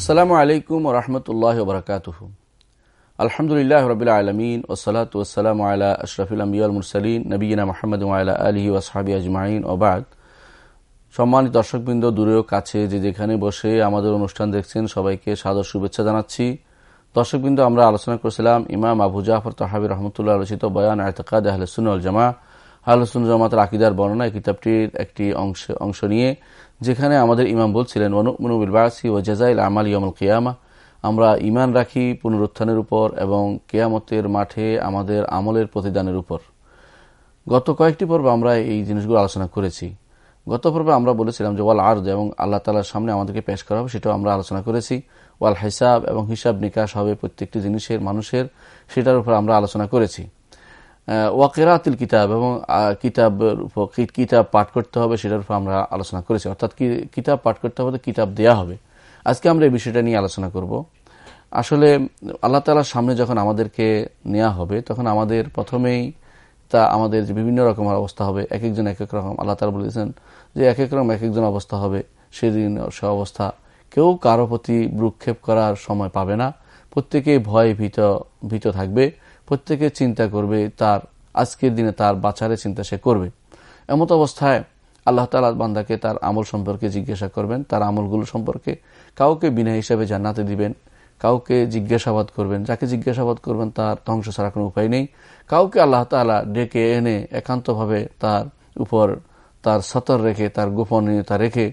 আসসালামু আলাইকুম রহমতুল্লাহ বরকাতুহ। আলহামদুলিল্লাহ রবিল আলমিন ওসলাত ওসালাম আলা আশরফুল আম্বিয়াল মুরসালিন নবীনা মোহাম্মদ আলা আলহি ওসহাবি আজমাইন ওবাদ সম্মানিত দর্শকবৃন্দ দূরেও কাছে যে যেখানে বসে আমাদের অনুষ্ঠান দেখছেন, সবাইকে সাদর শুভেচ্ছা জানাচ্ছি। দর্শকবৃন্দ, আমরা আলোচনা করেছিলাম ইমাম আবু জাফর তহাবি রহমতুল্লাহ আলোচিত বয়ান আয়তকাদ আহলসুল জামা আহলসুল জামাতের আকিদার বর্ণনা এই কিতাবটির একটি অংশ অংশ নিয়ে যেখানে আমাদের ইমাম বলছিলেন অনুবিল বাসি ও জাজাইল আমাল ইয়মুল কিয়ামা। আমরা ইমান রাখি পুনরুত্থানের উপর এবং কেয়ামতের মাঠে আমাদের আমলের প্রতিদানের উপর। গত কয়েকটি পর্বে আমরা এই জিনিসগুলো আলোচনা করেছি। গত পর্বে আমরা বলেছিলাম যে, ওয়াল আর্দ এবং আল্লাহ তালার সামনে আমাদেরকে পেশ করা হবে, সেটাও আমরা আলোচনা করেছি। ওয়াল হিসাব এবং হিসাব নিকাশ হবে প্রত্যেকটি জিনিসের, মানুষের, সেটার উপর আমরা আলোচনা করেছি। ওয়াকেরাতিল কিতাব এবং উপর কিতাব পাঠ করতে হবে সেটার উপর আমরা আলোচনা করেছি। অর্থাৎ কিতাব পাঠ করতে হবে কিতাব দেয়া হবে। আজকে আমরা এই বিষয়টা নিয়ে আলোচনা করব। আসলে আল্লাহ তালার সামনে যখন আমাদেরকে নেওয়া হবে, তখন আমাদের প্রথমেই তা আমাদের বিভিন্ন রকমের অবস্থা হবে এক একজন এক এক রকম। আল্লাহ তালা বলেছেন যে এক এক রকম এক একজন অবস্থা হবে, সেদিন সে অবস্থা কেউ কারও প্রতি ভ্রুক্ষেপ করার সময় পাবে না। প্রত্যেকেই ভয় ভীত ভীত থাকবে। প্রত্যেকে চিন্তা করবে তার, আজকের দিনে তার বাছারে চিন্তা সে করবে। এমত অবস্থায় আল্লাহ তালা বান্দাকে তার আমল সম্পর্কে জিজ্ঞাসা করবেন, তার আমলগুলো সম্পর্কে কাউকে বিনা হিসাবে জান্নাতে দিবেন, কাউকে জিজ্ঞাসাবাদ করবেন, যাকে জিজ্ঞাসাবাদ করবেন তার ধ্বংস ছাড়া কোনো উপায় নেই। কাউকে আল্লাহ তালা ডেকে এনে একান্তভাবে তার উপর তার সতর রেখে, তার গোপনীয়তা রেখে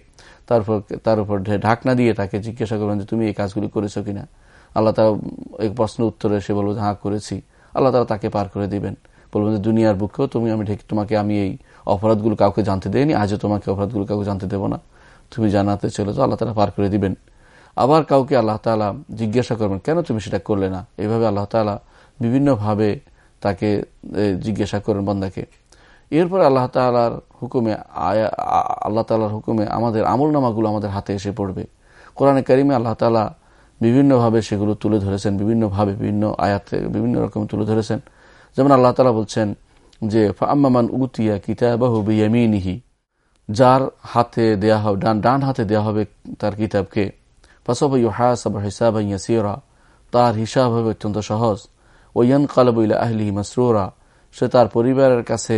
তারপর তার উপর ঢাকনা দিয়ে তাকে জিজ্ঞাসা করবেন যে, তুমি এই কাজগুলি করেছ কিনা? আল্লাহ তালা এই প্রশ্ন উত্তরে সে বলব হ্যাঁ করেছি। আল্লাহ তালা তাকে পার করে দিবেন। বলবেন যে, দুনিয়ার বুকেও তুমি আমি তোমাকে আমি এই অপরাধগুলো কাউকে জানতে দেয়নি আজও তোমাকে অপরাধগুলো কাউকে জানতে দেবো না। তুমি জানাতে চলে তো আল্লাহ তালা পার করে দিবেন। আবার কাউকে আল্লাহ তালা জিজ্ঞাসা করবেন, কেন তুমি সেটা করলে না? এইভাবে আল্লাহ তালা বিভিন্নভাবে তাকে জিজ্ঞাসা করেন বন্দাকে। এরপর আল্লাহ তালার হুকুমে আল্লাহ তালার হুকুমে আমাদের আমল নামাগুলো আমাদের হাতে এসে পড়বে। কোরআনে কারিমে আল্লাহ তালা বিভিন্নভাবে সেগুলো তুলে ধরেছেন, বিভিন্নভাবে বিভিন্ন আয়াতে বিভিন্ন রকম তুলে ধরেছেন। যেমন আল্লাহ তালা বলছেন যে আম্মামান উতিয়া কিতাবাহু বিয়ামিনিহি যার হাতে দেয়া হবে, ডান ডান হাতে দেয়া হবে তার কিতাবকে। পাশাপ ইহাসাব হিসাব ইয়াসিরা তার হিসাব হবে অত্যন্ত সহজ। ও ওয়ান কালবইলা আহলি মাসরুরা সে তার পরিবারের কাছে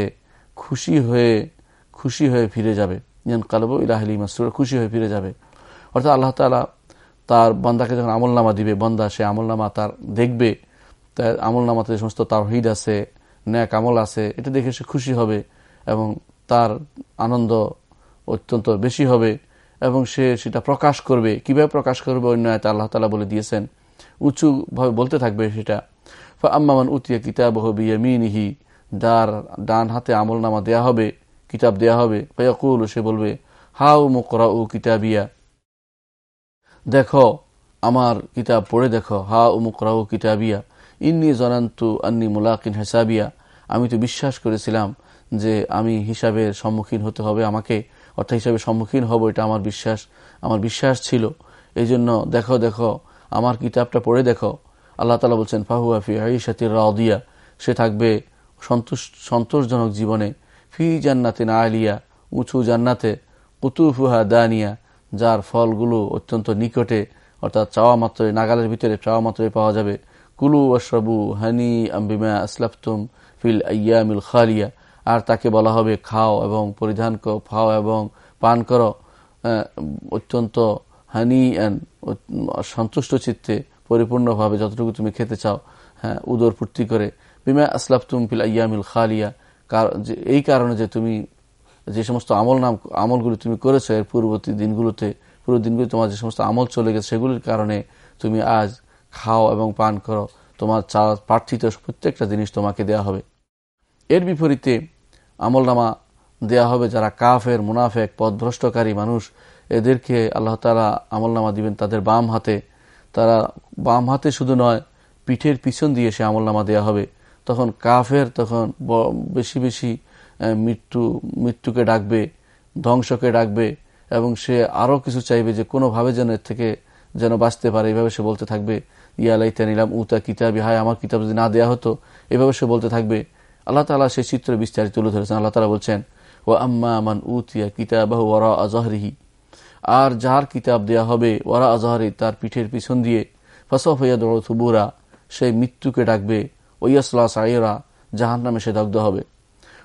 খুশি হয়ে খুশি হয়ে ফিরে যাবে। ইয়ান কালব ইলাহলি মাসরুরা খুশি হয়ে ফিরে যাবে। অর্থাৎ আল্লাহ তালা তার বন্দাকে যখন আমলনামা দিবে, বন্দা সে আমলনামা তার দেখবে তার আমলনামাতে যে সমস্ত তার তাওহিদ আছে, ন্যাক আমল আছে, এটা দেখে সে খুশি হবে এবং তার আনন্দ অত্যন্ত বেশি হবে এবং সে সেটা প্রকাশ করবে। কীভাবে প্রকাশ করবে অন্য আয়তা আল্লাহ তালা বলে দিয়েছেন? উঁচুভাবে বলতে থাকবে সেটা আম্মামান উতিয়া কিতাব হবে ইয়ামিনিহি যার ডান হাতে আমলনামা দেয়া হবে, কিতাব দেয়া হবে, ফয়াকুল সে বলবে, হাউ মুকরা উ কিতাবিয়া দেখো, আমার কিতাব পড়ে দেখো। হা উমুকরাউ কিতাবিয়া। ইন্নি জনান্তু আন্নি মুলাকিন হেসাবিয়া। আমি তো বিশ্বাস করেছিলাম যে আমি হিসাবের সম্মুখীন হতে হবে আমাকে, অর্থাৎ হিসাবে সম্মুখীন হব, এটা আমার বিশ্বাস আমার বিশ্বাস ছিল। এই জন্য দেখো দেখো, আমার কিতাবটা পড়ে দেখো। আল্লাহ তালা বলছেন ফাহুয়াফি আইসাতির রাউদিয়া সে থাকবে সন্তোষ, সন্তোষজনক জীবনে। ফি জান্নাতে না আলিয়া, উঁচু জান্নাতে। কুতুফুহা দানিয়া। যার ফলগুলো অত্যন্ত নিকটে, অর্থাৎ চাওয়া মাত্রে নাগালের ভিতরে চাওয়া মাত্রে পাওয়া যাবে। কুলু অশ্রবু হানি আম্বিমা আসলাফতুম ফিল ইয়ামিল খালিয়া। আর তাকে বলা হবে খাও এবং পরিধান খাও এবং পান করো। অত্যন্ত হানি অ্যান্ড সন্তুষ্ট চিত্তে পরিপূর্ণভাবে যতটুকু তুমি খেতে চাও হ্যাঁ উদর পূর্তি করে। বিমা আসলাফতুম ফিল ইয়ামিল খালিয়া। এই কারণে যে তুমি যে সমস্ত আমল নাম, আমলগুলি তুমি করেছ, এর পূর্ববর্তী দিনগুলোতে, পুরো দিনগুলি তোমার যে সমস্ত আমল চলে গেছে, সেগুলির কারণে তুমি আজ খাও এবং পান করো। তোমার চা, প্রার্থিত প্রত্যেকটা জিনিস তোমাকে দেয়া হবে। এর বিপরীতে আমল নামা দেয়া হবে যারা কাফের, মুনাফেক, পদভ্রষ্টকারী মানুষ, এদেরকে আল্লাহ তালা আমল নামা দিবেন তাদের বাম হাতে। তারা বাম হাতে শুধু নয়, পিঠের পিছন দিয়ে সে আমল নামা দেওয়া হবে। তখন কাফের তখন বেশি বেশি মৃত্যু, মৃত্যুকে ডাকবে, ধ্বংসকে ডাকবে, এবং সে আরও কিছু চাইবে যে কোনোভাবে যেন এর থেকে যেন বাঁচতে পারে। এইভাবে সে বলতে থাকবে ইয়ালাইতা নিলাম উতা কিতাবি হায়, আমার কিতাব যদি না দেওয়া হতো, এভাবে সে বলতে থাকবে। আল্লাহ তালা সেই চিত্র বিস্তারিত তুলে ধরেছেন। আল্লাহ তালা বলছেন ও আম্মা আমান উতিয়া কিতাবাহ ওরা আজহরিহি আর যার কিতাব দেয়া হবে ওরা আজহারে তার পিঠের পিছন দিয়ে ফসফ হইয়া দৌড় থুবুরা সেই মৃত্যুকে ডাকবে ওয়াসলা সাইরা জাহান নামে সে দগ্ধ হবে।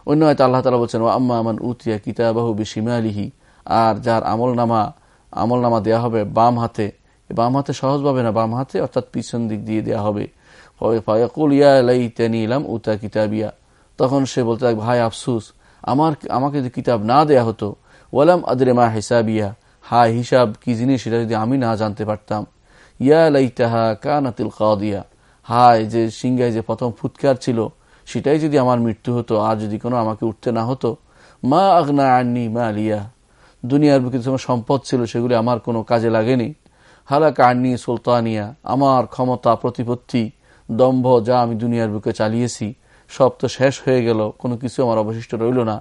অন্য হয়তো আল্লাহ তালা বলছেন ও আম্মা আমান উতিয়া কিতাবাহু বিসিমালিহি আর যার আমল নামা আমল নামা দেওয়া হবে বাম হাতে। বাম হাতে সহজভাবে না, বাম হাতে অর্থাৎ পিছন দিক দিয়ে দেওয়া হবে। ইলাম উতা কিতাবিয়া তখন সে বলতে থাক ভাই আফসুস, আমার, আমাকে যদি কিতাব না দেয়া হতো, ওয়ালাম আদরে মা হিসাবিয়া হায় হিসাব কি জিনিস, সেটা যদি আমি না জানতে পারতাম। ইয়া লাইতাহা কানাতিল কাদিয়া হায় যে সিংহায় যে প্রথম ফুৎকার ছিল সেটাই যদি আমার মৃত্যু হতো, আর যদি কোনো আমাকে উঠতে না হতো, মা আগনা আননি মা আলিয়া, দুনিয়ার বুকে যে সম্পদ ছিল সেগুলি আমার কোনো কাজে লাগেনি। হালাকা আননি সুলতানিয়া, আমার ক্ষমতা, প্রতিপত্তি, দম্ভ যা আমি দুনিয়ার বুকে চালিয়েছি, সব তো শেষ হয়ে গেল, কোনো কিছু আমার অবশিষ্ট রইল না।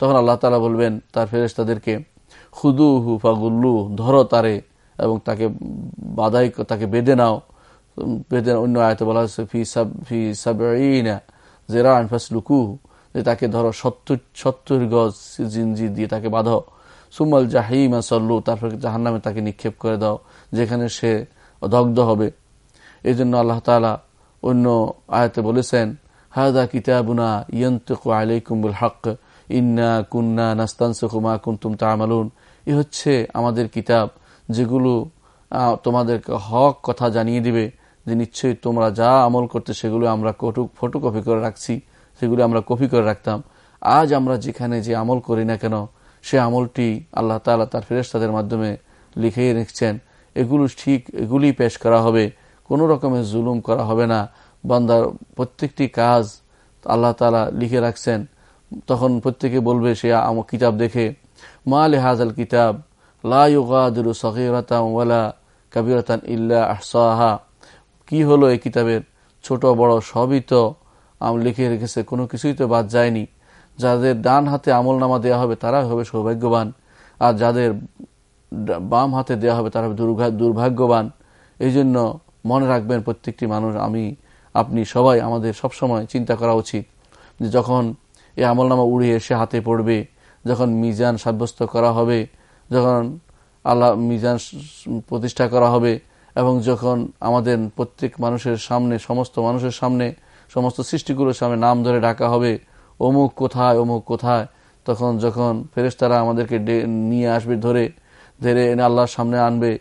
তখন আল্লাহ তালা বলবেন তার ফেরেস তাদেরকে খুদু হু ফাগুল্লু, ধরো তারে এবং তাকে বাধাই, তাকে বেঁধে নাও। বেঁধে, অন্য আয়তে বলা হচ্ছে ফি সাব, ফি সাবইনা জেরা আনফাস লুকু যে তাকে ধরো সত্তর সত্তর গজ জিনজি দিয়ে তাকে বাঁধো। সুমাল জাহিমা সল্লু, তারপর জাহান নামে তাকে নিক্ষেপ করে দাও, যেখানে সে দগ্ধ হবে। এই জন্য আল্লাহ তালা অন্য আয়াতে বলেছেন হাদা কিতাবুনা ইয়ন্তকু আলাইকুমুল হক, ইন্না কুন্না নাস্তানসুমা কুন্তুম তামালুন। এ হচ্ছে আমাদের কিতাব, যেগুলো তোমাদেরকে হক কথা জানিয়ে দিবে। যে নিশ্চয়ই তোমরা যা আমল করতে সেগুলো আমরা ফটোকপি করে রাখছি, সেগুলো আমরা কপি করে রাখতাম। আজ আমরা যেখানে যে আমল করি না কেন, সে আমলটি আল্লাহ তালা তার ফেরেস্তাদের মাধ্যমে লিখে রেখেছেন। এগুলো ঠিক এগুলি পেশ করা হবে, কোনো রকমের জুলুম করা হবে না। বান্দার প্রত্যেকটি কাজ আল্লাহ তালা লিখে রাখছেন। তখন প্রত্যেকে বলবে, সে আমার কিতাব দেখে, মা হাজাল কিতাব, লা লাউগাদুরু সহিরতাম ওয়ালা কাবিরতান ইল্লা আহসাহা। কি হলো এই কিতাবের? ছোট, বড়, সবই তো লিখে রেখেছে, কোনো কিছুই তো বাদ যায়নি। যাদের ডান হাতে আমল নামা দেওয়া হবে তারা হবে সৌভাগ্যবান। আর যাদের বাম হাতে দেওয়া হবে, তারা হবে দুর্ভাগ্যবান। এই জন্য মনে রাখবেন প্রত্যেকটি মানুষ, আমি, আপনি সবাই আমাদের সব সময় চিন্তা করা উচিত যে যখন এই আমলনামা উড়িয়ে এসে হাতে পড়বে, যখন মিজান সাব্যস্ত করা হবে, যখন আল্লাহ মিজান প্রতিষ্ঠা করা হবে এবং যখন আমাদের প্রত্যেক মানুষের সামনে, সমস্ত মানুষের সামনে, সমস্ত সৃষ্টিগুলোর সামনে নাম ধরে ডাকা হবে, অমুক কোথায় অমুক কোথায়, তখন যখন ফেরেস্তারা আমাদেরকে নিয়ে আসবে ধরে ধরে এনে আল্লাহর সামনে আনবে,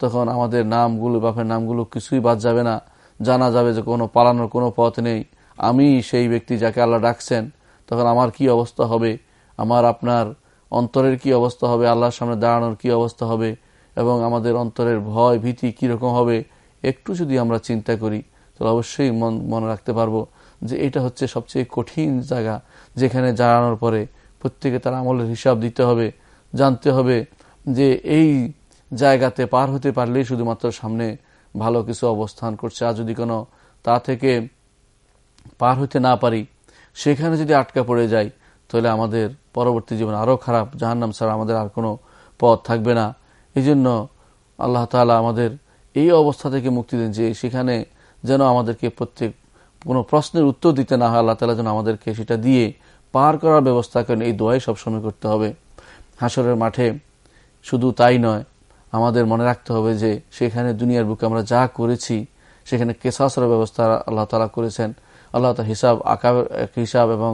তখন আমাদের নামগুলো, বাপের নামগুলো কিছুই বাদ যাবে না। জানা যাবে যে কোনো পালানোর কোনো পথ নেই। আমি সেই ব্যক্তি যাকে আল্লাহ ডাকছেন, তখন আমার কি অবস্থা হবে? আমার আপনার অন্তরের কি অবস্থা হবে? আল্লাহর সামনে দাঁড়ানোর কি অবস্থা হবে? এবং আমাদের অন্তরের ভয়, ভীতি কীরকম হবে, একটু যদি আমরা চিন্তা করি, তাহলে অবশ্যই মন, মনে রাখতে পারব যে এটা হচ্ছে সবচেয়ে কঠিন জায়গা, যেখানে দাঁড়ানোর পরে প্রত্যেকে তার আমলের হিসাব দিতে হবে, জানতে হবে যে এই জায়গাতে পার হতে পারলেই শুধুমাত্র সামনে ভালো কিছু অবস্থান করছে। আর যদি কোনো তা থেকে পার হতে না পারি, সেখানে যদি আটকা পড়ে যাই, তাহলে আমাদের পরবর্তী জীবন আরও খারাপ। জাহান্নাম ছাড়া আমাদের আর কোনো পথ থাকবে না। এই জন্য আল্লাহ তালা আমাদের এই অবস্থা থেকে মুক্তি দেন যে সেখানে যেন আমাদেরকে প্রত্যেক কোনো প্রশ্নের উত্তর দিতে না হয়, আল্লাহ তালা যেন আমাদেরকে সেটা দিয়ে পার করার ব্যবস্থা করেন। এই দোয়াই সবসময় করতে হবে। হাসরের মাঠে শুধু তাই নয়, আমাদের মনে রাখতে হবে যে সেখানে দুনিয়ার বুকে আমরা যা করেছি, সেখানে কেসাসের ব্যবস্থা আল্লাহ তালা করেছেন। আল্লাহ তালা হিসাব আঁকা হিসাব এবং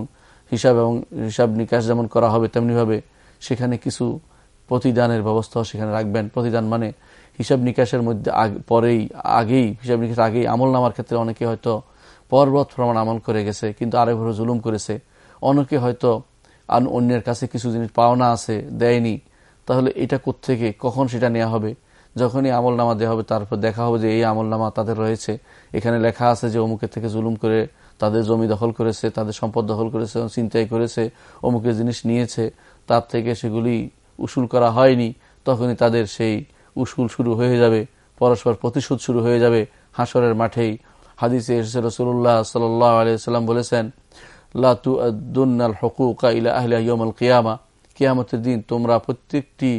হিসাব এবং হিসাব নিকাশ যেমন করা হবে, তেমনিভাবে সেখানে কিছু প্রতিদানের ব্যবস্থাও সেখানে রাখবেন। প্রতিদান মানে হিসাব নিকাশের মধ্যে পরেই, আগেই, হিসাব নিকাশ আগেই আমল নামার ক্ষেত্রে অনেকে হয়তো পর্বত প্রমাণ আমল করে গেছে, কিন্তু আরেকভাবে জুলুম করেছে। অনেকে হয়তো অন্যের কাছে কিছু জিনিস পাওনা আছে, দেয়নি। তাহলে এটা থেকে কখন সেটা নেওয়া হবে? যখনই আমল নামা দেওয়া হবে, তারপর দেখা হবে যে এই আমল নামা তাদের রয়েছে। এখানে লেখা আছে যে অমুকের থেকে জুলুম করে তাদের জমি দখল করেছে, তাদের সম্পদ দখল করেছে চিন্তাই করেছে, অমুকের জিনিস নিয়েছে, তার থেকে সেগুলি উসুল করা হয়নি, তখনই তাদের সেই উসুল শুরু হয়ে যাবে, পরস্পর প্রতিশোধ শুরু হয়ে যাবে হাসরের মাঠেই। হাদিসে এসেছে রসুল্লাহ সাল্লাহ আলিয়াল্লাম বলেছেন লাতু আদুন্নাল হকুকা ইলা আহলিয়া ইয়মাল কিয়ামা কিয়ামতের দিন তোমরা প্রত্যেকটি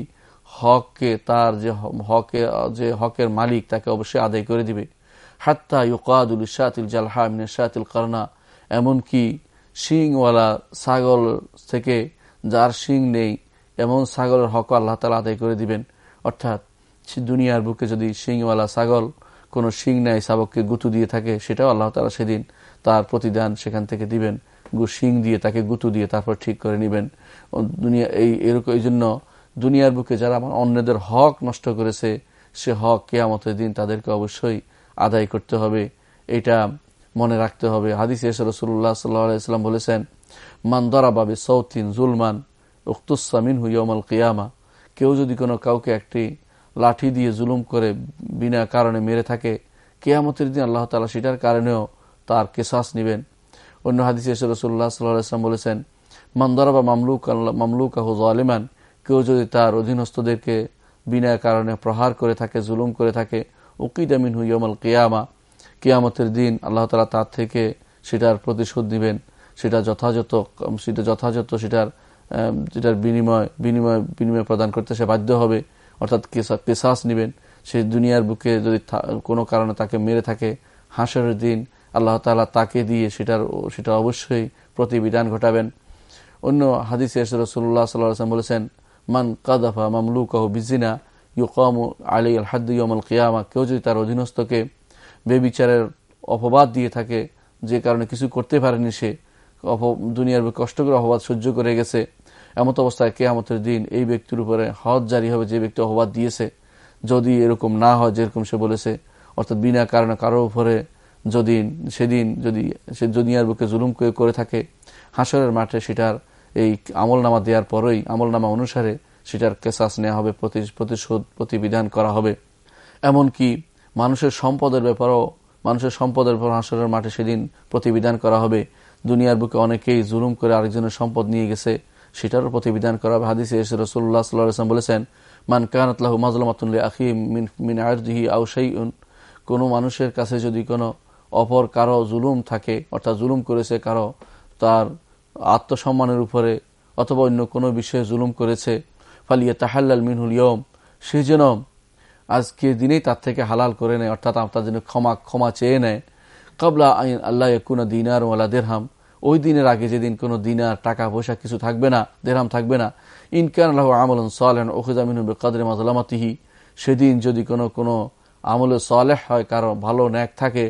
হককে তার যে হকে, যে হকের মালিক তাকে অবশ্যই আদায় করে দিবে। হাত্তা ইউকাদুল শাতিল জালহা মিনে শাতিল করনা, এমনকি শিংওয়ালা ছাগল থেকে যার শিং নেই এমন ছাগলের হক আল্লাহ তালা আদায় করে দিবেন। অর্থাৎ দুনিয়ার বুকে যদি শিংওয়ালা ছাগল কোনো শিং নেয় শাবককে গুতু দিয়ে থাকে, সেটাও আল্লাহ তালা সেদিন তার প্রতিদান সেখান থেকে দিবেন। গু শিং দিয়ে তাকে গুতু দিয়ে তারপর ঠিক করে নেবেন। দুনিয়া এই এরকম এই জন্য দুনিয়ার বুকে যারা আমার অন্যদের হক নষ্ট করেছে, সে হক কেয়ামতের দিন তাদেরকে অবশ্যই আদায় করতে হবে। এটা মনে রাখতে হবে। হাদিস রসুল্লাহ ইসলাম বলেছেন, মান দরাবাবে সৌতিন জুলমান উক্তুসামিন হুইয়মাল কিয়ামা। কেউ যদি কোনো কাউকে একটি লাঠি দিয়ে জুলুম করে বিনা কারণে মেরে থাকে, কেয়ামতের দিন আল্লাহ তালা সেটার কারণেও তার কেসাস নেবেন। অন্য হাদিস রসুল্লাহ সাল্লাম বলেছেন মান্দরাবা মামলুক মামলুক আহ আলিমান কেউ যদি তার অধীনস্থদেরকে বিনা কারণে প্রহার করে থাকে, জুলুম করে থাকে উকিদামিন হুইয়মাল কেয়ামা, কেয়ামতের দিন আল্লাহ তালা তার থেকে সেটার প্রতিশোধ দিবেন সেটা যথাযথ সেটা যথাযথ, সেটার যেটার বিনিময় বিনিময় বিনিময় প্রদান করতে সে বাধ্য হবে, অর্থাৎ কেসাস নেবেন। সে দুনিয়ার বুকে যদি কোনো কারণে তাকে মেরে থাকে, হাসরের দিন আল্লাহ তালা তাকে দিয়ে সেটার, সেটা অবশ্যই প্রতিবিধান ঘটাবেন। অন্য হাদিস রসুল্লাহ সাল্লাম বলেছেন, মান কাদাফা মামলুকাহ বিজিনা ইউকাম আলী আল হাদ্দুল কিয়ামা কেউ যদি তার অধীনস্থকে বেবিচারের অপবাদ দিয়ে থাকে, যে কারণে কিছু করতে পারেনি সে দুনিয়ার কষ্ট করে অপবাদ সহ্য করে গেছে এমত অবস্থায় কেয়ামতের দিন এই ব্যক্তির উপরে হজ জারি হবে, যে ব্যক্তি অপবাদ দিয়েছে, যদি এরকম না হয়, যেরকম সে বলেছে, অর্থাৎ বিনা কারণে কারও উপরে যদি সেদিন, যদি সে দুনিয়ার বুকে জুলুম করে থাকে, হাসরের মাঠে সেটার এই আমল নামা দেওয়ার পরেই আমল নামা অনুসারে সেটার কেসাস নেওয়া হবে প্রতিশোধ, প্রতিবিধান করা হবে। এমনকি মানুষের সম্পদের ব্যাপারও, মানুষের সম্পদের ব্যাপার হাসরের মাঠে সেদিন প্রতিবিধান করা হবে। দুনিয়ার বুকে অনেকেই জুলুম করে আরেকজনের সম্পদ নিয়ে গেছে সেটারও প্রতিবিধান করা হবে। হাদিসে এসে রসুল্লাহ সাল্লাম বলেছেন, মান কানাতলাহ মাজলামাতুল্লি আখি মিন মিন আয়রদিহি আউসাইউন কোনো মানুষের কাছে যদি কোনো অপর কারও জুলুম থাকে, অর্থাৎ জুলুম করেছে কারও, তার আত্মসম্মানের উপরে অথবা অন্য কোনো বিষয়ে জুলুম করেছে, ফালিয়া তাহাল্লাল মিনহুল ইয়ম সে যেন আজকে দিনেই তার থেকে হালাল করে নেয়, অর্থাৎ আপনার জন্য ক্ষমা ক্ষমা চেয়ে নেয়। কবলা আইন আল্লাহ কোনো দিনার ওয়ালা দেরহাম ওই দিনের আগে যেদিন কোনো দিনার টাকা, পয়সা কিছু থাকবে না দেরাম থাকবে না ইনকান আল্লাহ আমলন সালেন ওখেজামিন কাদরে মাজলামাতিহি সেদিন যদি কোনো কোনো আমলে সালেহ হয়, কারও ভালো ন্যাক থাকে,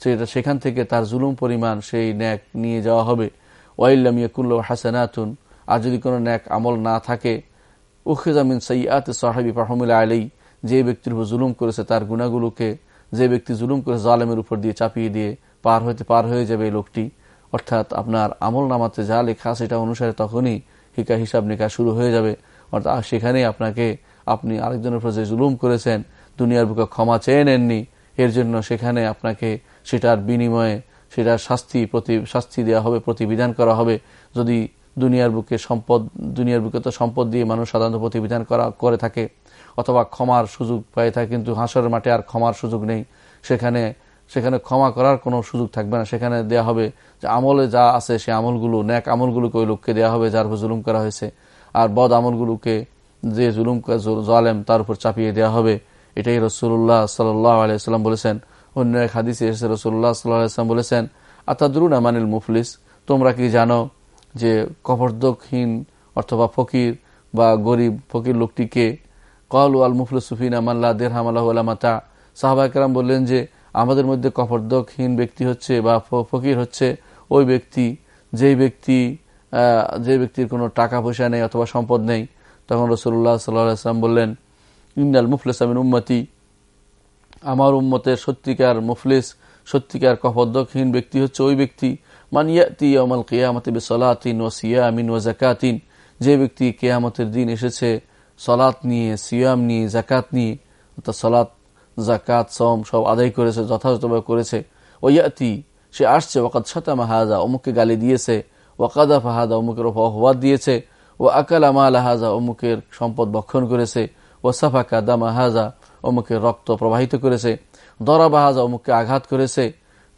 সেটা সেখান থেকে তার জুলুম পরিমাণ সেই ন্যাক নিয়ে যাওয়া হবে। ওয়াইল্লাম ইয়াকুল্ল হাসানাতুন, আর যদি কোনো ন্যাক আমল না থাকে উখেজামিন সৈয়াত সাহাবি ফাহমুল্লা আলাই যে ব্যক্তির উপর জুলুম করেছে তার গুণাগুলোকে যে ব্যক্তি জুলুম করে জালেমের উপর দিয়ে চাপিয়ে দিয়ে পার হইতে পার হয়ে যাবে এই লোকটি। অর্থাৎ আপনার আমল নামাতে যা লেখা সেটা অনুসারে তখনই হিকা হিসাব নিকা শুরু হয়ে যাবে। অর্থাৎ সেখানেই আপনাকে আপনি আরেকজনের উপর যে জুলুম করেছেন, দুনিয়ার বুকে ক্ষমা চেয়ে নেননি, এর জন্য সেখানে আপনাকে সেটার বিনিময়ে সেটার শাস্তি প্রতি, শাস্তি দেওয়া হবে, প্রতিবিধান করা হবে। যদি দুনিয়ার বুকে সম্পদ, দুনিয়ার বুকে তো সম্পদ দিয়ে মানুষ সাধারণত প্রতিবিধান করা, করে থাকে, অথবা ক্ষমার সুযোগ পায় থাকে, কিন্তু হাঁসরের মাঠে আর ক্ষমার সুযোগ নেই। সেখানে সেখানে ক্ষমা করার কোনো সুযোগ থাকবে না। সেখানে দেয়া হবে যে আমলে যা আছে সে আমলগুলো, ন্যাক আমলগুলোকে ওই লোককে দেওয়া হবে যার উপর জুলুম করা হয়েছে। আর বদ আমলগুলোকে যে জুলুম জালেম তার উপর চাপিয়ে দেওয়া হবে। এটাই রসুল্লাহ সাল্লাহ আলাইসাল্লাম বলেছেন। অন্য এক হাদিসে এসে রসুল্লাহ সাল্লাহাম বলেছেন, আতাদুরুন আমানিল মুফলিস? তোমরা কি জানো যে কপর্দকহীন অথবা ফকির বা গরিব ফকির লোকটিকে, কল ওয়াল মুফলিস সুফিন আমাল্লা দেরহাম আল্লাহ মাতা। সাহাবাহাম বললেন যে আমাদের মধ্যে কপর্দকহীন ব্যক্তি হচ্ছে বা ফকির হচ্ছে, ওই ব্যক্তি, যেই ব্যক্তি যে ব্যক্তির কোনো টাকা পয়সা নেই অথবা সম্পদ নেই, তখন রসুল্লাহ সাল্লাম বললেন ইন্দাল মুফলিস আমিন উম্মতি। আমার উম্মতের সত্যিকার মুফলিস, সত্যিকার কপর্দকহীন ব্যক্তি হচ্ছে ওই ব্যক্তি মানিয়াতি অমাল কেয়ামতে বে সলাতিন ও সিয়ামিন ও জাকাতিন যে ব্যক্তি কেয়ামতের দিন এসেছে সলাত নিয়ে, সিয়াম নিয়ে জাকাত নিয়ে, অর্থাৎ সলাত জাকাত সম সব আদায় করেছে, যথাযথভাবে করেছে। ওয়াতি সে আসছে ওকাদ শতামা হাজা অমুককে গালি দিয়েছে, ওয়াকাদা ফাহাদা, অমুকের অপবাদ দিয়েছে ও আকাল আমাল হাজা অমুকের সম্পদ ভক্ষণ করেছে ও সাফাকা দামা হাজা অমুকের রক্ত প্রবাহিত করেছে দরা বাহাজা অমুককে আঘাত করেছে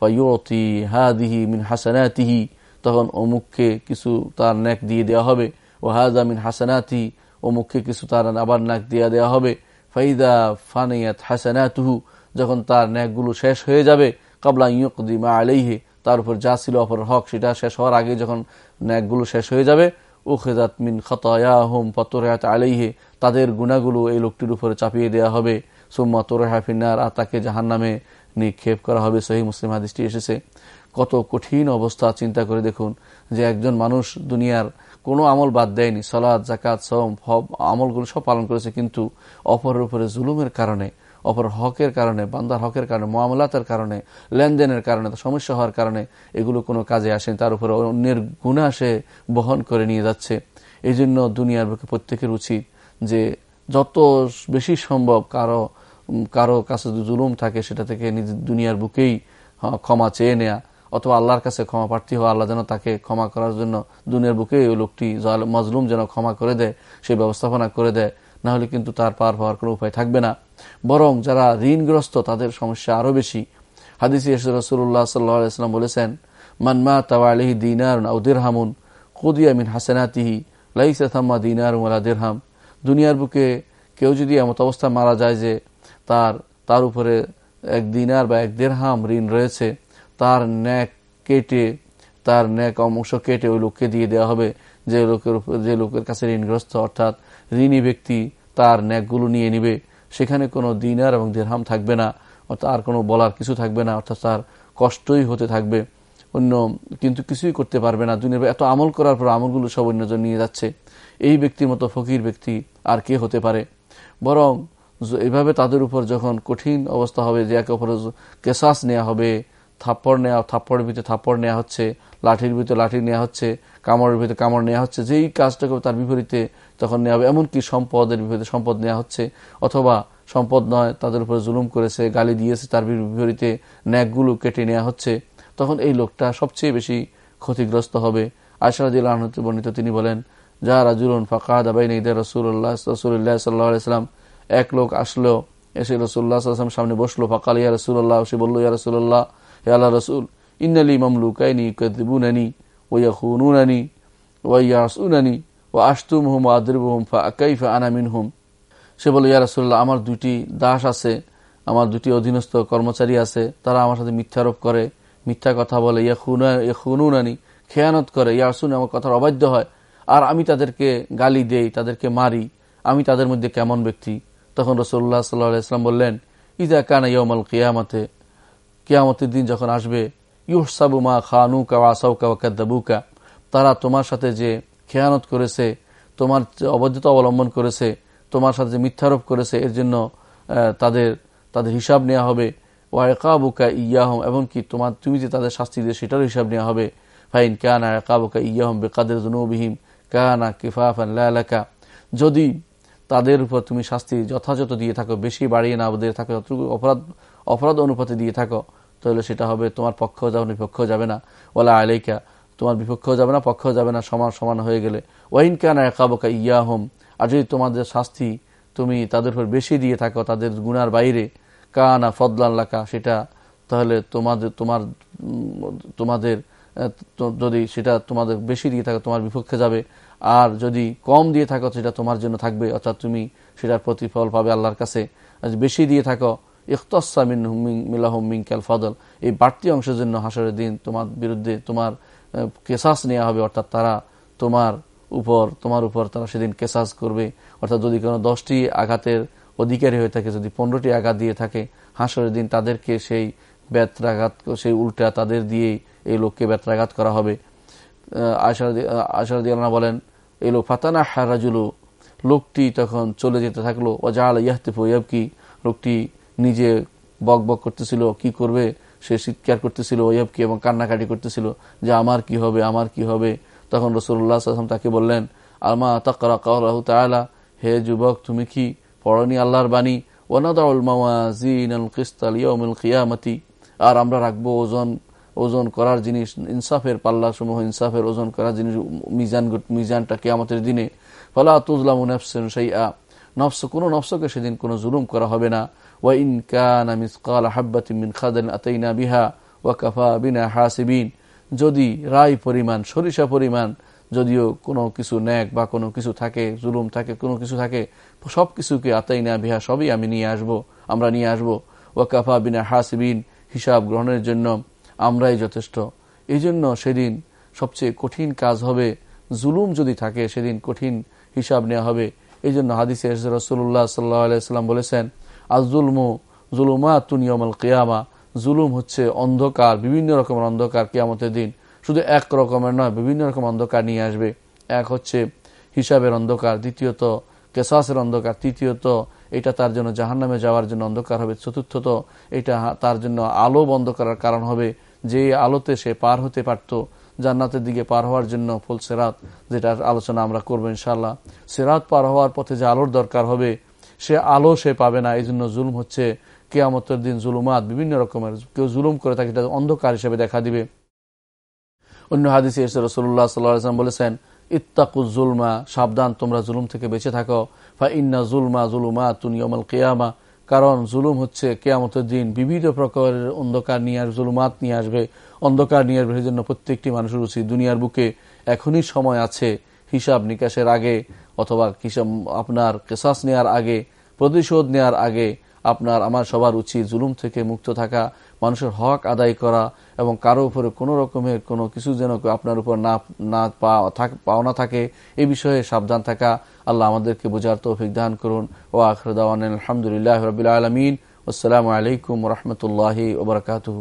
ইয়তি হাদিহি মিন হাসানাতিহি, তখন অমুককে কিছু তার ন্যাক দিয়ে দেওয়া হবে ও হাজা মিন হাসানাতি অমুককে কিছু তার আবার নাক দিয়ে দেওয়া হবে ফাইদা ফানিয়াত হাসানাতুহু, যখন তার ন্যাকগুলো শেষ হয়ে যাবে, কাবলা ইয়কদিমা আলাইহে, তার উপর যা ছিল অপর হক সেটা শেষ হওয়ার আগে যখন ন্যাকগুলো শেষ হয়ে যাবে খেদাত মিন খতায়াহম ফতরেহাত আলাইহে, তাদের গুণাগুলো এই লোকটির উপরে চাপিয়ে দেওয়া হবে। সুম্মা তোরেহা ফিনার আর তাকে জাহান নামে নিক্ষেপ করা হবে। সহি মুসলিম হাদিসটি এসেছে। কত কঠিন অবস্থা, চিন্তা করে দেখুন যে একজন মানুষ দুনিয়ার কোনো আমল বাদ দেয়নি। সলাদ জাকাত সম আমলগুলো সব পালন করেছে, কিন্তু অপরের উপরে জুলুমের কারণে, অপর হকের কারণে, বান্দার হকের কারণে মামলাতের কারণে, লেনদেনের কারণে, সমস্যা হওয়ার কারণে এগুলো কোনো কাজে আসেনি। তার উপরে অন্যের গুণা সে বহন করে নিয়ে যাচ্ছে। এই জন্য দুনিয়ার বুকে প্রত্যেকের উচিত যে যত বেশি সম্ভব কারও কারও কাছে জুলুম থাকে, সেটা থেকে নিজের দুনিয়ার বুকেই ক্ষমা চেয়ে নেয়া। অথবা আল্লাহর কাছে ক্ষমা প্রার্থী হওয়া আল্লাহ যেন তাকে ক্ষমা করার জন্য দুনিয়ার বুকে ওই লোকটি মজলুম যেন ক্ষমা করে দেয় সেই ব্যবস্থাপনা করে দেয়, না হলে কিন্তু তার পার হওয়ার কোনো উপায় থাকবে না। বরং যারা ঋণগ্রস্ত, তাদের সমস্যা আরও বেশি। হাদিসি রসুল্লাহ সাল্লাম বলেছেন মানমা তাওয়া আলহি দিনার উদির হামুন কুদিয়া মিন হাসানাতিহি, লাইসা থাম্মা দিনার ওলা দেরহাম। দুনিয়ার বুকে কেউ যদি এমত অবস্থা মারা যায় যে তার তার উপরে এক দিনার বা এক দেড়হাম ঋণ রয়েছে তার ন্যাক কেটে, তার ন্যাক অংশ কেটে ওই লোককে দিয়ে দেওয়া হবে। যে লোকের যে লোকের কাছে ঋণগ্রস্ত, অর্থাৎ ঋণী ব্যক্তি তার ন্যাকগুলো নিয়ে নিবে। সেখানে কোনো দিনার এবং দেড়হাম থাকবে না তার কোনো বলার কিছু থাকবে না, অর্থাৎ তার কষ্টই হতে থাকবে। অন্য কিন্তু কিছুই করতে পারবে না। দুনিয়ার এত আমল করার পর আমলগুলো সব অন্যজন নিয়ে যাচ্ছে। এই ব্যক্তির মতো ফকির ব্যক্তি আর কে হতে পারে? বরং এভাবে তাদের উপর যখন কঠিন অবস্থা হবে, যে একে অপরের কেসাস নেওয়া হবে থাপ্পড় নেওয়া থাপ্পড়ের ভিতরে থাপ্পড় নেওয়া হচ্ছে, লাঠির ভিতরে লাঠি নেওয়া হচ্ছে, কামড়ের ভিতরে কামড় নেওয়া হচ্ছে, যেই কাজটা করবে তার বিপরীতে তখন নেওয়া হবে, এমনকি সম্পদের বিপরীতে সম্পদ নেওয়া হচ্ছে, অথবা সম্পদ নয়, তাদের উপরে জুলুম করেছে, গালি দিয়েছে, তার বিপরীতে ন্যাকগুলো কেটে নেওয়া হচ্ছে, তখন এই লোকটা সবচেয়ে বেশি ক্ষতিগ্রস্ত হবে। আশরাদিল আহমদ বর্ণিত তিনি বলেন, যা রাজুলন ফাঁকা দাবাই নেই রসুল্লাহ রসুল্লাহ সাল্লাহ আলাইসালাম এক লোক আসলো, এসে রসুল্লাহ সামনে বসল, ফাকাল ইয়া রসুল্লাহ সে বলল, ইয়া রসুল্লাহ হে আল্লাহ রসুল, ইন্নালি মামলুকাইনি কদিবুনানি ওয়া খুনুনানি ওয়া ইয়াসুনানি ও আশতুম হুম আদরিবুহুম ফা কাইফা আনা মিনহুম। সে বলে, ইয়া রসুল্লাহ আমার দুটি দাস আছে, আমার দুটি অধীনস্থ কর্মচারী আছে, তারা আমার সাথে মিথ্যারোপ করে, মিথ্যা কথা বলে ইয়া খুনা ইয়া খুনুনানি খেয়ানত করে ইয়া ইয়াসুন আমার কথার অবাধ্য হয়, আর আমি তাদেরকে গালি দেই, তাদেরকে মারি, আমি তাদের মধ্যে কেমন ব্যক্তি? তখন রসুল্লাহ সাল্লাহ ইসলাম বললেন ইদা কানা ইয়মাল কিয়ামতে কিয়ামতের দিন যখন আসবে ইউসাবু মা খানু কা আসাউকা ওয়াকাদ্দাবুকা তারা তোমার সাথে যে খেয়ানত করেছে, তোমার অবৈধতা অবলম্বন করেছে, তোমার সাথে যে মিথ্যারোপ করেছে, এর জন্য তাদের তাদের হিসাব নেওয়া হবে। ওয়াকাবুকা ইয়াহম, এমনকি তোমার, তুমি যে তাদের শাস্তি দিয়ে সেটারও হিসাব নেওয়া হবে। ফাইন কানা একাবুকা ইয়াহম বেকাদের জনুবিহীম কানা কিফাফান লাকা। যদি তাদের উপর তুমি শাস্তি যথাযথ দিয়ে থাকো, বেশি বাড়িয়ে না দিয়ে থাকো যতটুকু অপরাধ অপরাধ অনুপাতে দিয়ে থাকো তাহলে সেটা হবে তোমার পক্ষ যাবে না বিপক্ষ যাবে না। ওলা আলাইকা, তোমার বিপক্ষও যাবে না, পক্ষও যাবে না, সমান সমান হয়ে গেলে। ওয়াইন কানা একাবকা ইয়া হোম আর যদি তোমাদের শাস্তি তুমি তাদের উপর বেশি দিয়ে থাকো, তাদের গুনার বাইরে, কানা ফদলান লাকা, সেটা তাহলে তোমাদের, তোমার, তোমাদের যদি সেটা তোমাদের বেশি দিয়ে থাকো, তোমার বিপক্ষে যাবে। আর যদি কম দিয়ে থাকো, সেটা তোমার জন্য থাকবে। অর্থাৎ তুমি সেটার প্রতিফল পাবে আল্লাহর কাছে। বেশি দিয়ে থাকো ইখতসা মিন, মিলাহম মিঙ্কাল ফদল। এই বাড়তি অংশের জন্য হাসরের দিন তোমার বিরুদ্ধে তোমার কেসাস নেওয়া হবে। অর্থাৎ তারা তোমার উপর তোমার উপর তারা সেদিন কেসাস করবে। অর্থাৎ যদি কোনো দশটি আঘাতের অধিকারী হয়ে থাকে, যদি পনেরোটি আঘাত দিয়ে থাকে, হাসরের দিন তাদেরকে সেই ব্যত্রাঘাত সেই উল্টা তাদের দিয়েই এই লোককে ব্যত্রাঘাত করা হবে। আশার আশারদিয়ালনা বলেন, এই লোক ফাতানা হারাজুলু লোকটি তখন চলে যেতে থাকল। ওজাল ইয়াহতিফ ইয়াবকি। লোকটি নিজে বক বক করতেছিল, কি করবে? সে চিৎকার করতেছিল ওয়াবকি এবং কান্নাকাটি করতেছিল যে আমার কি হবে, আমার কি হবে? তখন রসুল্লাহ আসলাম তাকে বললেন, আলমা তাকরা কাহ তালা হে যুবক, তুমি কি পড়নি আল্লাহর বাণী? ওনাদাউল মাওয়াজিন কিস্তাল ইয়মুল কিয়ামতি, আর আমরা রাখব ওজন ওজন করার জিনিস, ইনসাফের পাল্লা সমূহ ইনসাফের ওজন করার জিনিস, মিজান মিজানটা কেয়ামতের দিনে। ফলা তুজলাম সেই আ নফস, কোনো নফসকে সেদিন কোনো জুলুম করা হবে না। ওয়াইন কানা মিসকাল হাব্বাতি মিন খাদান আতাইনা বিহা ওয়াকাফা বিনা হাসিবিন যদি রায় পরিমাণ, সরিষা পরিমাণ, যদিও কোনো কিছু ন্যাক বা কোনো কিছু থাকে, জুলুম থাকে, কোনো কিছু থাকে সব কিছুকে আতাইনা বিহা, সবই আমি নিয়ে আসব, আমরা নিয়ে আসব। ওয়াকাফা বিনা হাসিবিন, হিসাব গ্রহণের জন্য আমরাই যথেষ্ট। এই জন্য সেদিন সবচেয়ে কঠিন কাজ হবে, জুলুম যদি থাকে, সেদিন কঠিন হিসাব নেওয়া হবে। এই জন্য হাদিসে রসুল্লাহ সাল্লাহ আলাইসাল্লাম বলেছেন আজুলমু জুলুমা তুনিয়মল কেয়ামা। জুলুম হচ্ছে অন্ধকার, বিভিন্ন রকমের অন্ধকার কেয়ামতের দিন। শুধু এক রকমের নয়, বিভিন্ন রকম অন্ধকার নিয়ে আসবে। এক হচ্ছে হিসাবের অন্ধকার, দ্বিতীয়ত কেসাসের অন্ধকার, তৃতীয়ত এটা তার জন্য জাহান নামে যাওয়ার জন্য অন্ধকার হবে, চতুর্থত এটা তার জন্য আলো বন্ধ করার কারণ হবে। যে আলোতে সে পার হতে পারত, জান্নাতের দিকে পার হওয়ার জন্য ফুল সেরাত, যেটার আলোচনা আমরা করব ইনশাল্লাহ সেরাত পার হওয়ার পথে যে আলোর দরকার হবে সে আলো সে পাবে না এই জন্য জুলুম হচ্ছে কেয়ামতের দিন জুলুমাত, বিভিন্ন রকমের। কেউ জুলুম করে থাকে এটা অন্ধকার হিসেবে দেখা দিবে। অন্য হাদিসে এসে রসুল্লাহ সাল্লাম বলেছেন, ইত্তাকু জুলমা, সাবধান, তোমরা জুলুম থেকে বেঁচে থাকো। ফা ইন্না জুলমা জুলুমা তুনিয়মাল কেয়ামা। কারণ জুলুম হচ্ছে কেয়ামতের দিন বিবিধ প্রকারের অন্ধকার নিয়ে আর জুলুমাত নিয়ে আসবে। অন্ধকার নিয়ে আসবে জন্য প্রত্যেকটি মানুষের উচিত দুনিয়ার বুকে এখনই সময় আছে হিসাব নিকাশের আগে অথবা হিসাব আপনার কেসাস নেওয়ার আগে, প্রতিশোধ নেওয়ার আগে আপনার আমার সবার উচিত জুলুম থেকে মুক্ত থাকা, মানুষের হক আদায় করা এবং কারও উপরে কোনো রকমের কোনো কিছু যেন আপনার উপর না না পাওনা থাকে এই বিষয়ে সাবধান থাকা। আল্লাহ আমাদেরকে বোঝার তৌফিক দান করুন। ও আখরদাওয়ান আলহামদুলিল্লাহ রবিল আলমিন। আসসালামু আলাইকুম রহমতুল্লাহি ওবরাকাতু